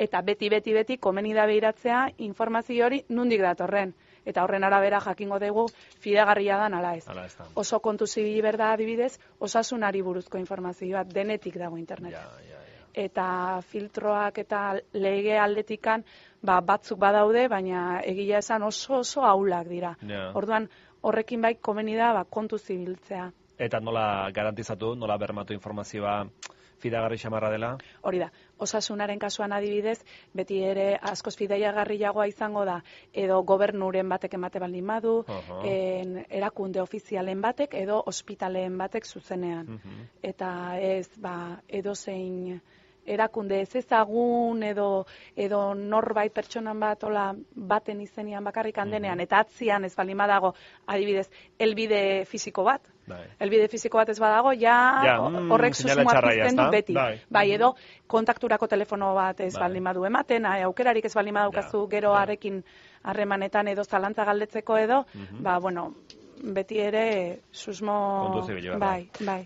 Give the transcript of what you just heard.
eta beti, beti, beti, komeni da behiratzea informazio hori nundik datorren. Eta horren arabera jakingo dugu fidagarria da ala ez. Hala ez da. Oso kontu zibili berda adibidez, osasunari buruzko informazioa denetik dago internet. Ja, ja, ja. Eta filtroak eta lege aldetikan ba, batzuk badaude, baina egia esan oso oso aulak dira. Orduan, horrekin bai komeni da ba, kontu zibiltzea. Eta nola garantizatu, nola bermatu informazioa fidagarri xamarra dela? Hori da, osasunaren kasuan adibidez, beti ere askoz fideiagarriagoa izango da, edo gobernuren batek emate baldin badu, Aha. en, erakunde ofizialen batek, edo ospitaleen batek zuzenean. Mhm. Eta ez, ba, edo zein erakunde ez ezagun edo edo norbait pertsonan bat ola baten izenian bakarrik handenean Mhm. eta atzian ez baldin badago adibidez helbide fisiko bat Bai. Elbide fisiko bat ez badago, ja, Ja, mm, horrek seinale susmoa txarra ja, pizten du beti. Bai. Bai, edo kontakturako telefono bat ez Bai. baldin badu ematen, aukerarik ez baldin badaukazu Ja, gero ja. harekin harremanetan edo zalantza galdetzeko edo, Mhm. ba, bueno, beti ere susmo... Bai, bai.